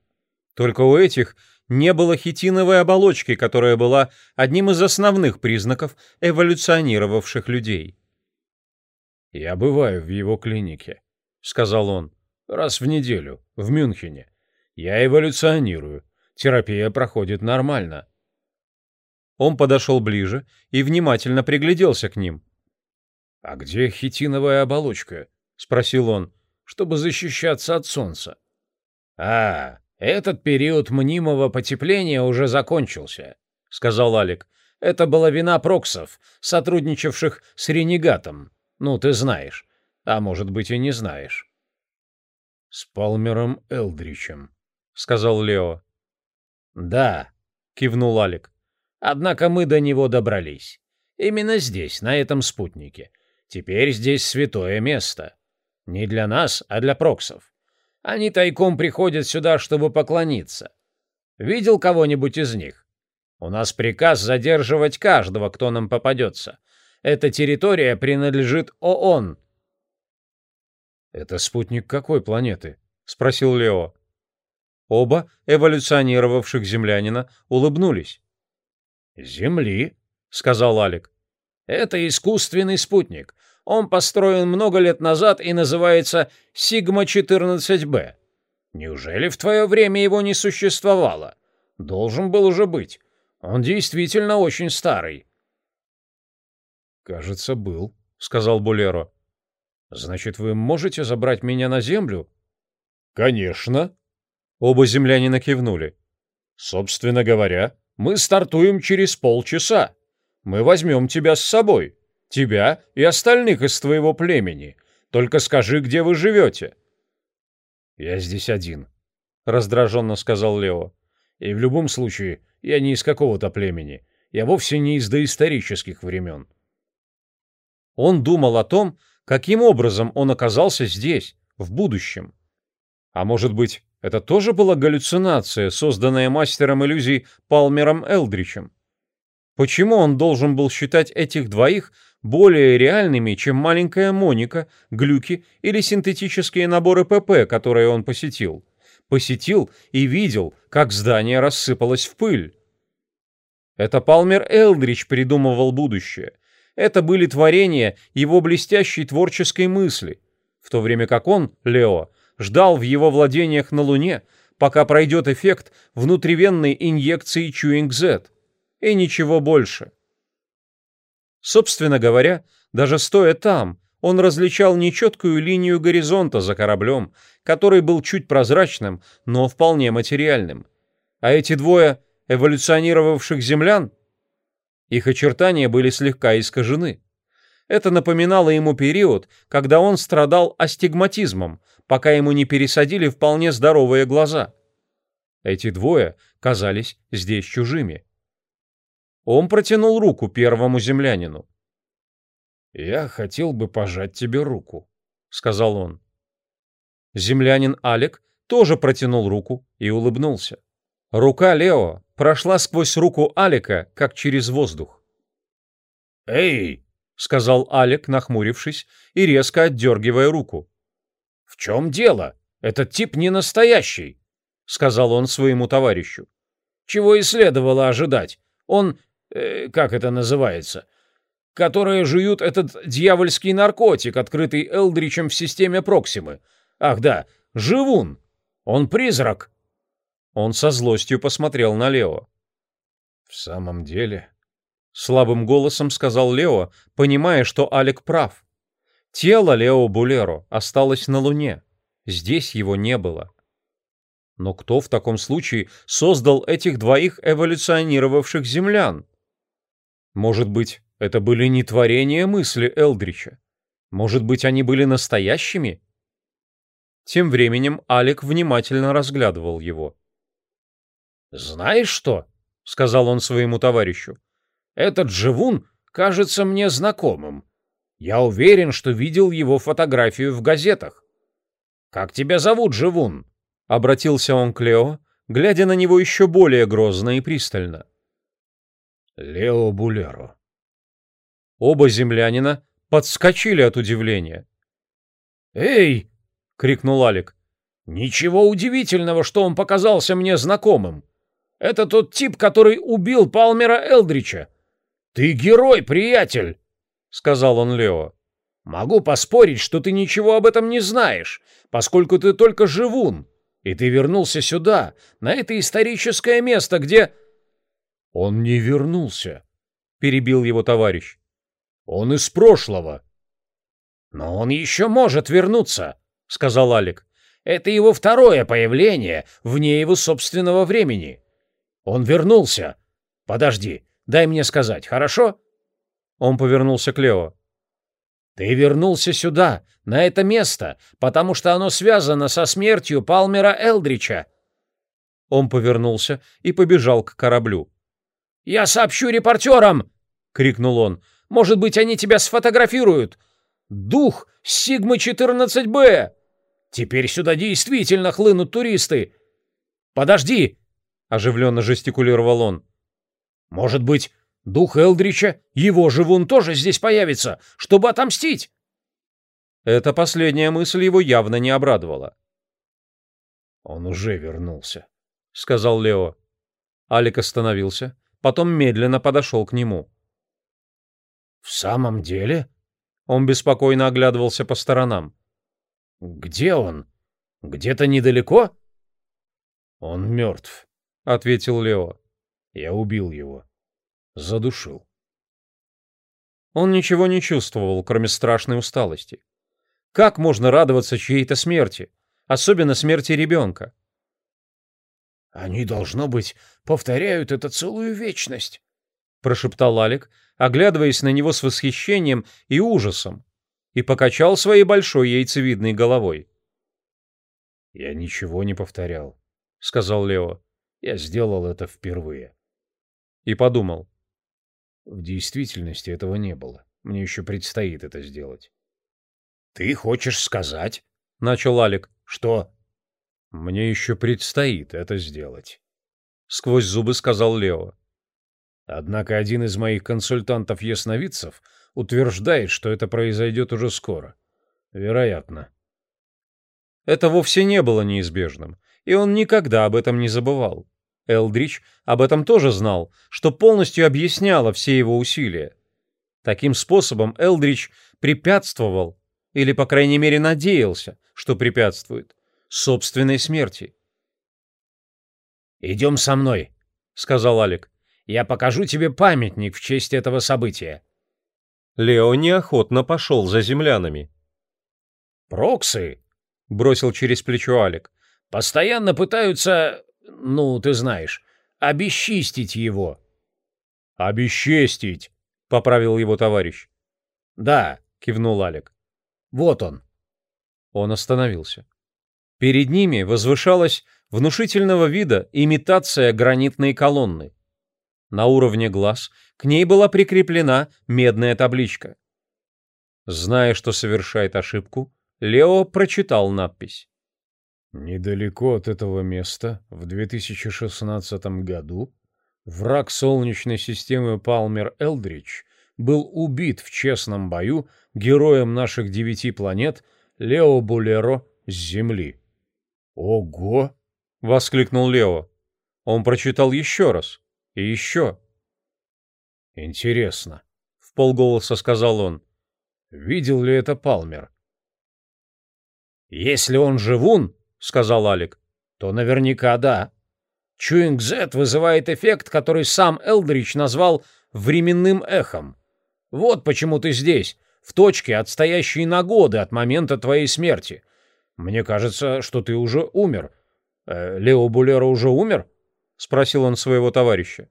Только у этих не было хитиновой оболочки, которая была одним из основных признаков эволюционировавших людей. «Я бываю в его клинике», — сказал он, — «раз в неделю, в Мюнхене. Я эволюционирую. Терапия проходит нормально». Он подошел ближе и внимательно пригляделся к ним. «А где хитиновая оболочка?» — спросил он, — «чтобы защищаться от солнца». «А, этот период мнимого потепления уже закончился», — сказал Алик. «Это была вина проксов, сотрудничавших с ренегатом. Ну, ты знаешь. А может быть, и не знаешь. — С Палмером Элдричем, — сказал Лео. — Да, — кивнул Алик. — Однако мы до него добрались. Именно здесь, на этом спутнике. Теперь здесь святое место. Не для нас, а для проксов. Они тайком приходят сюда, чтобы поклониться. Видел кого-нибудь из них? У нас приказ задерживать каждого, кто нам попадется. Эта территория принадлежит ООН. «Это спутник какой планеты?» — спросил Лео. Оба эволюционировавших землянина улыбнулись. «Земли», — сказал Алик. «Это искусственный спутник. Он построен много лет назад и называется Сигма-14Б. Неужели в твое время его не существовало? Должен был уже быть. Он действительно очень старый. «Кажется, был», — сказал Булеро. «Значит, вы можете забрать меня на землю?» «Конечно». Оба землянина кивнули. «Собственно говоря, мы стартуем через полчаса. Мы возьмем тебя с собой. Тебя и остальных из твоего племени. Только скажи, где вы живете». «Я здесь один», — раздраженно сказал Лео. «И в любом случае, я не из какого-то племени. Я вовсе не из доисторических времен. Он думал о том, каким образом он оказался здесь, в будущем. А может быть, это тоже была галлюцинация, созданная мастером иллюзий Палмером Элдричем? Почему он должен был считать этих двоих более реальными, чем маленькая Моника, глюки или синтетические наборы ПП, которые он посетил? Посетил и видел, как здание рассыпалось в пыль. Это Палмер Элдрич придумывал будущее — это были творения его блестящей творческой мысли, в то время как он, Лео, ждал в его владениях на Луне, пока пройдет эффект внутривенной инъекции Чуинг-Z, и ничего больше. Собственно говоря, даже стоя там, он различал нечеткую линию горизонта за кораблем, который был чуть прозрачным, но вполне материальным. А эти двое эволюционировавших землян их очертания были слегка искажены. Это напоминало ему период, когда он страдал астигматизмом, пока ему не пересадили вполне здоровые глаза. Эти двое казались здесь чужими. Он протянул руку первому землянину. «Я хотел бы пожать тебе руку», — сказал он. Землянин Алек тоже протянул руку и улыбнулся. Рука Лео прошла сквозь руку Алика, как через воздух. «Эй!» — сказал Алик, нахмурившись и резко отдергивая руку. «В чем дело? Этот тип не настоящий», — сказал он своему товарищу. «Чего и следовало ожидать. Он, э, как это называется, которые жуют этот дьявольский наркотик, открытый Элдричем в системе Проксимы. Ах да, живун. Он призрак». Он со злостью посмотрел на Лео. «В самом деле...» Слабым голосом сказал Лео, понимая, что Алик прав. Тело Лео Булеро осталось на Луне. Здесь его не было. Но кто в таком случае создал этих двоих эволюционировавших землян? Может быть, это были не творения мысли Элдрича? Может быть, они были настоящими? Тем временем Алик внимательно разглядывал его. «Знаешь что?» — сказал он своему товарищу. «Этот живун кажется мне знакомым. Я уверен, что видел его фотографию в газетах. Как тебя зовут, живун?» — обратился он к Лео, глядя на него еще более грозно и пристально. «Лео Булеро». Оба землянина подскочили от удивления. «Эй!» — крикнул Алик. «Ничего удивительного, что он показался мне знакомым. Это тот тип, который убил Палмера Элдрича. Ты герой, приятель!» — сказал он Лео. «Могу поспорить, что ты ничего об этом не знаешь, поскольку ты только живун, и ты вернулся сюда, на это историческое место, где...» «Он не вернулся», — перебил его товарищ. «Он из прошлого». «Но он еще может вернуться», — сказал Алик. «Это его второе появление вне его собственного времени. Он вернулся. Подожди, дай мне сказать, хорошо?» Он повернулся к Лео. «Ты вернулся сюда, на это место, потому что оно связано со смертью Палмера Элдрича». Он повернулся и побежал к кораблю. «Я сообщу репортерам!» — крикнул он. «Может быть, они тебя сфотографируют? Дух Сигмы-14Б! Теперь сюда действительно хлынут туристы! Подожди, — оживленно жестикулировал он. «Может быть, дух Элдрича, его живун тоже здесь появится, чтобы отомстить?» Эта последняя мысль его явно не обрадовала. «Он уже вернулся», — сказал Лео. Алик остановился, потом медленно подошел к нему. «В самом деле?» Он беспокойно оглядывался по сторонам. «Где он? Где-то недалеко?» «Он мертв», ответил Лео. Я убил его. Задушил. Он ничего не чувствовал, кроме страшной усталости. Как можно радоваться чьей-то смерти, особенно смерти ребенка? «Они, должно быть, повторяют это целую вечность», — прошептал Алик, оглядываясь на него с восхищением и ужасом, и покачал своей большой яйцевидной головой. «Я ничего не повторял», — сказал Лео. Я сделал это впервые. И подумал. В действительности этого не было. Мне еще предстоит это сделать. «Ты хочешь сказать?» — начал Алик. «Что?» «Мне еще предстоит это сделать», — сквозь зубы сказал Лео. «Однако один из моих консультантов-ясновидцев утверждает, что это произойдет уже скоро. Вероятно». Это вовсе не было неизбежным и он никогда об этом не забывал. Элдрич об этом тоже знал, что полностью объясняло все его усилия. Таким способом Элдрич препятствовал, или, по крайней мере, надеялся, что препятствует, собственной смерти. «Идем со мной», — сказал Алик. «Я покажу тебе памятник в честь этого события». Лео неохотно пошел за землянами. «Проксы», — бросил через плечо Алик, Постоянно пытаются, ну, ты знаешь, обесчистить его. Обесчестить, поправил его товарищ. Да, кивнул Алик. Вот он. Он остановился. Перед ними возвышалась внушительного вида имитация гранитной колонны. На уровне глаз к ней была прикреплена медная табличка. Зная, что совершает ошибку, Лео прочитал надпись. Недалеко от этого места, в 2016 году, враг Солнечной системы Палмер Элдрич был убит в честном бою героем наших девяти планет Лео Булеро с Земли. «Ого!» — воскликнул Лео. Он прочитал еще раз. И еще. «Интересно», — в полголоса сказал он. «Видел ли это Палмер?» «Если он живун, — сказал Алик, — то наверняка да. Чуинг вызывает эффект, который сам Элдрич назвал временным эхом. Вот почему ты здесь, в точке, отстоящей на годы от момента твоей смерти. Мне кажется, что ты уже умер. Э, Лео Булеро уже умер? — спросил он своего товарища.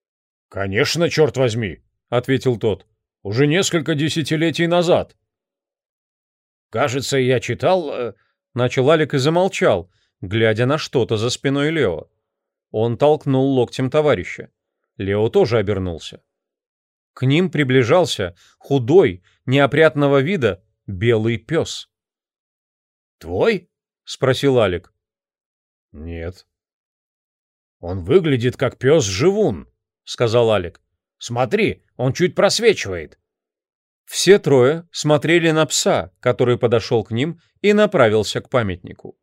— Конечно, черт возьми, — ответил тот. — Уже несколько десятилетий назад. — Кажется, я читал... Э, Начал Алик и замолчал, глядя на что-то за спиной Лео. Он толкнул локтем товарища. Лео тоже обернулся. К ним приближался худой, неопрятного вида белый пес. «Твой?» — спросил Алик. «Нет». «Он выглядит как пес-живун», — сказал Алик. «Смотри, он чуть просвечивает». Все трое смотрели на пса, который подошел к ним и направился к памятнику.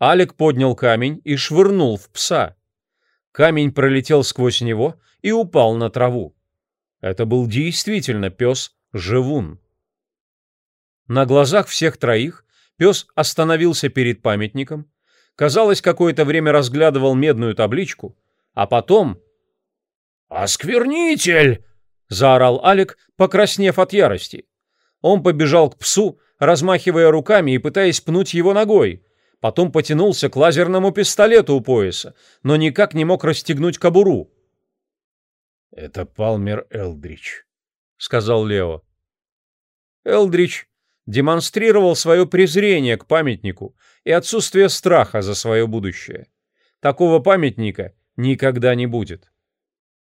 Алик поднял камень и швырнул в пса. Камень пролетел сквозь него и упал на траву. Это был действительно пес-живун. На глазах всех троих пес остановился перед памятником, казалось, какое-то время разглядывал медную табличку, а потом... «Осквернитель!» — заорал Алик, покраснев от ярости. Он побежал к псу, размахивая руками и пытаясь пнуть его ногой. Потом потянулся к лазерному пистолету у пояса, но никак не мог расстегнуть кобуру. «Это Палмер Элдрич», — сказал Лео. Элдрич демонстрировал свое презрение к памятнику и отсутствие страха за свое будущее. Такого памятника никогда не будет.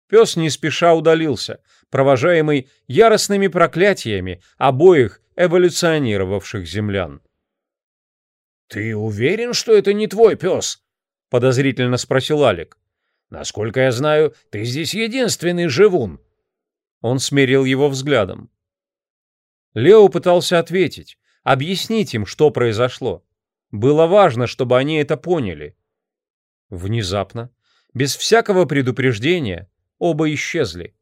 Пес не спеша удалился, провожаемый яростными проклятиями обоих эволюционировавших землян. «Ты уверен, что это не твой пес?» — подозрительно спросил Алик. «Насколько я знаю, ты здесь единственный живун». Он смерил его взглядом. Лео пытался ответить, объяснить им, что произошло. Было важно, чтобы они это поняли. Внезапно, без всякого предупреждения, оба исчезли.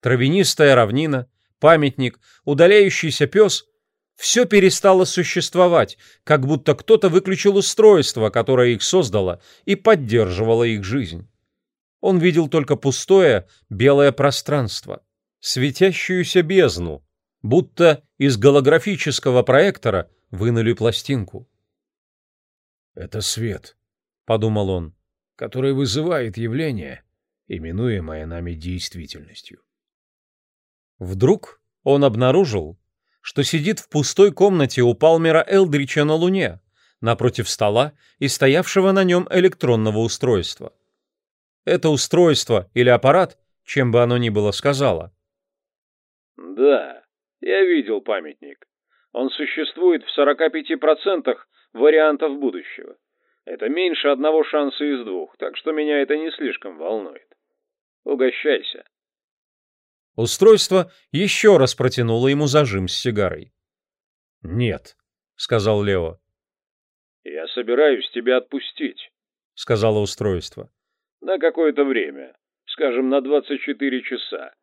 Травянистая равнина, памятник, удаляющийся пес — все перестало существовать, как будто кто-то выключил устройство, которое их создало и поддерживало их жизнь. Он видел только пустое белое пространство, светящуюся бездну, будто из голографического проектора вынули пластинку. «Это свет», — подумал он, — «который вызывает явление, именуемое нами действительностью. Вдруг он обнаружил, что сидит в пустой комнате у Палмера Элдрича на Луне, напротив стола и стоявшего на нем электронного устройства. Это устройство или аппарат, чем бы оно ни было сказала. «Да, я видел памятник. Он существует в 45% вариантов будущего. Это меньше одного шанса из двух, так что меня это не слишком волнует. Угощайся. Устройство еще раз протянуло ему зажим с сигарой. «Нет», — сказал Лео. «Я собираюсь тебя отпустить», — сказала устройство. «На какое-то время, скажем, на 24 часа.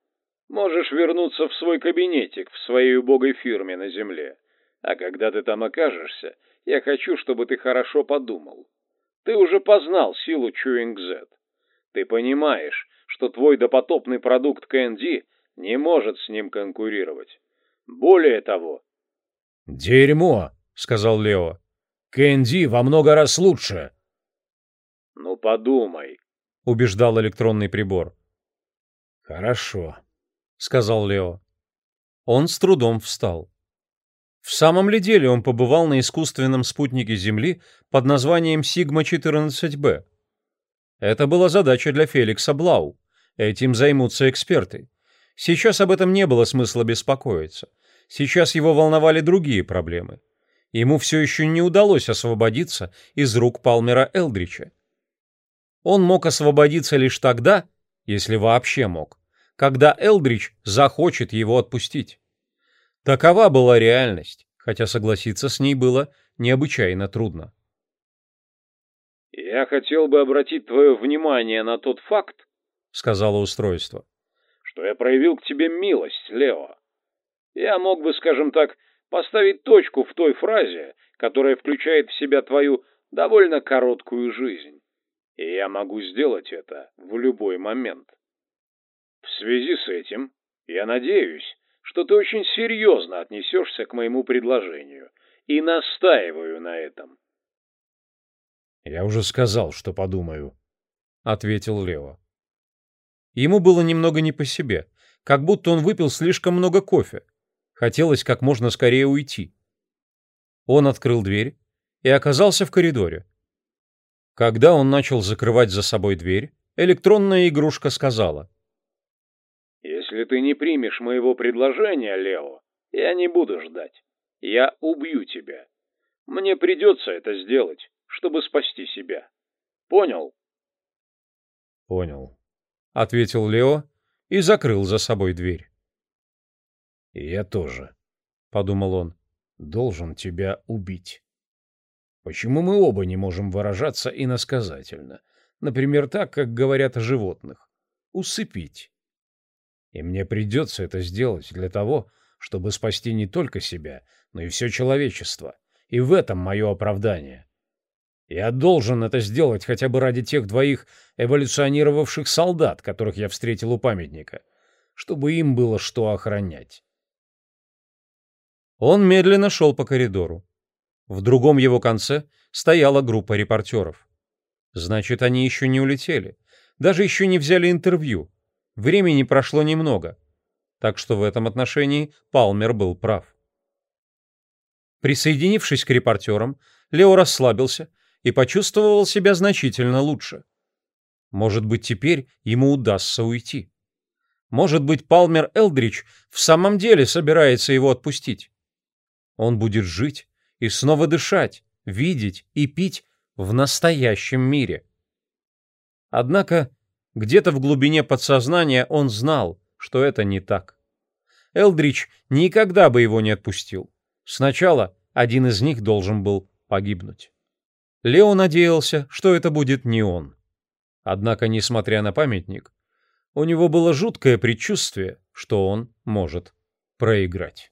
Можешь вернуться в свой кабинетик в своей убогой фирме на земле. А когда ты там окажешься, я хочу, чтобы ты хорошо подумал. Ты уже познал силу Чуинг Z. Ты понимаешь, что твой допотопный продукт КНД не может с ним конкурировать. Более того... — Дерьмо, — сказал Лео. — КНД во много раз лучше. — Ну подумай, — убеждал электронный прибор. — Хорошо, — сказал Лео. Он с трудом встал. В самом ли деле он побывал на искусственном спутнике Земли под названием Сигма-14Б? Это была задача для Феликса Блау. Этим займутся эксперты. Сейчас об этом не было смысла беспокоиться. Сейчас его волновали другие проблемы. Ему все еще не удалось освободиться из рук Палмера Элдрича. Он мог освободиться лишь тогда, если вообще мог, когда Элдрич захочет его отпустить. Такова была реальность, хотя согласиться с ней было необычайно трудно. «Я хотел бы обратить твое внимание на тот факт, — сказала устройство, — что я проявил к тебе милость, Лео. Я мог бы, скажем так, поставить точку в той фразе, которая включает в себя твою довольно короткую жизнь. И я могу сделать это в любой момент. В связи с этим я надеюсь, что ты очень серьезно отнесешься к моему предложению и настаиваю на этом. «Я уже сказал, что подумаю», — ответил Лео. Ему было немного не по себе, как будто он выпил слишком много кофе. Хотелось как можно скорее уйти. Он открыл дверь и оказался в коридоре. Когда он начал закрывать за собой дверь, электронная игрушка сказала. Если ты не примешь моего предложения, Лео, я не буду ждать. Я убью тебя. Мне придется это сделать, чтобы спасти себя. Понял? Понял, ответил Лео и закрыл за собой дверь. я тоже, подумал он, должен тебя убить. Почему мы оба не можем выражаться иносказательно? Например, так, как говорят о животных. Усыпить. И мне придется это сделать для того, чтобы спасти не только себя, но и все человечество. И в этом мое оправдание. Я должен это сделать хотя бы ради тех двоих эволюционировавших солдат, которых я встретил у памятника, чтобы им было что охранять. Он медленно шел по коридору. В другом его конце стояла группа репортеров. Значит, они еще не улетели, даже еще не взяли интервью. Времени прошло немного, так что в этом отношении Палмер был прав. Присоединившись к репортерам, Лео расслабился и почувствовал себя значительно лучше. Может быть, теперь ему удастся уйти. Может быть, Палмер Элдрич в самом деле собирается его отпустить. Он будет жить и снова дышать, видеть и пить в настоящем мире. Однако где-то в глубине подсознания он знал, что это не так. Элдрич никогда бы его не отпустил. Сначала один из них должен был погибнуть. Лео надеялся, что это будет не он. Однако, несмотря на памятник, у него было жуткое предчувствие, что он может проиграть.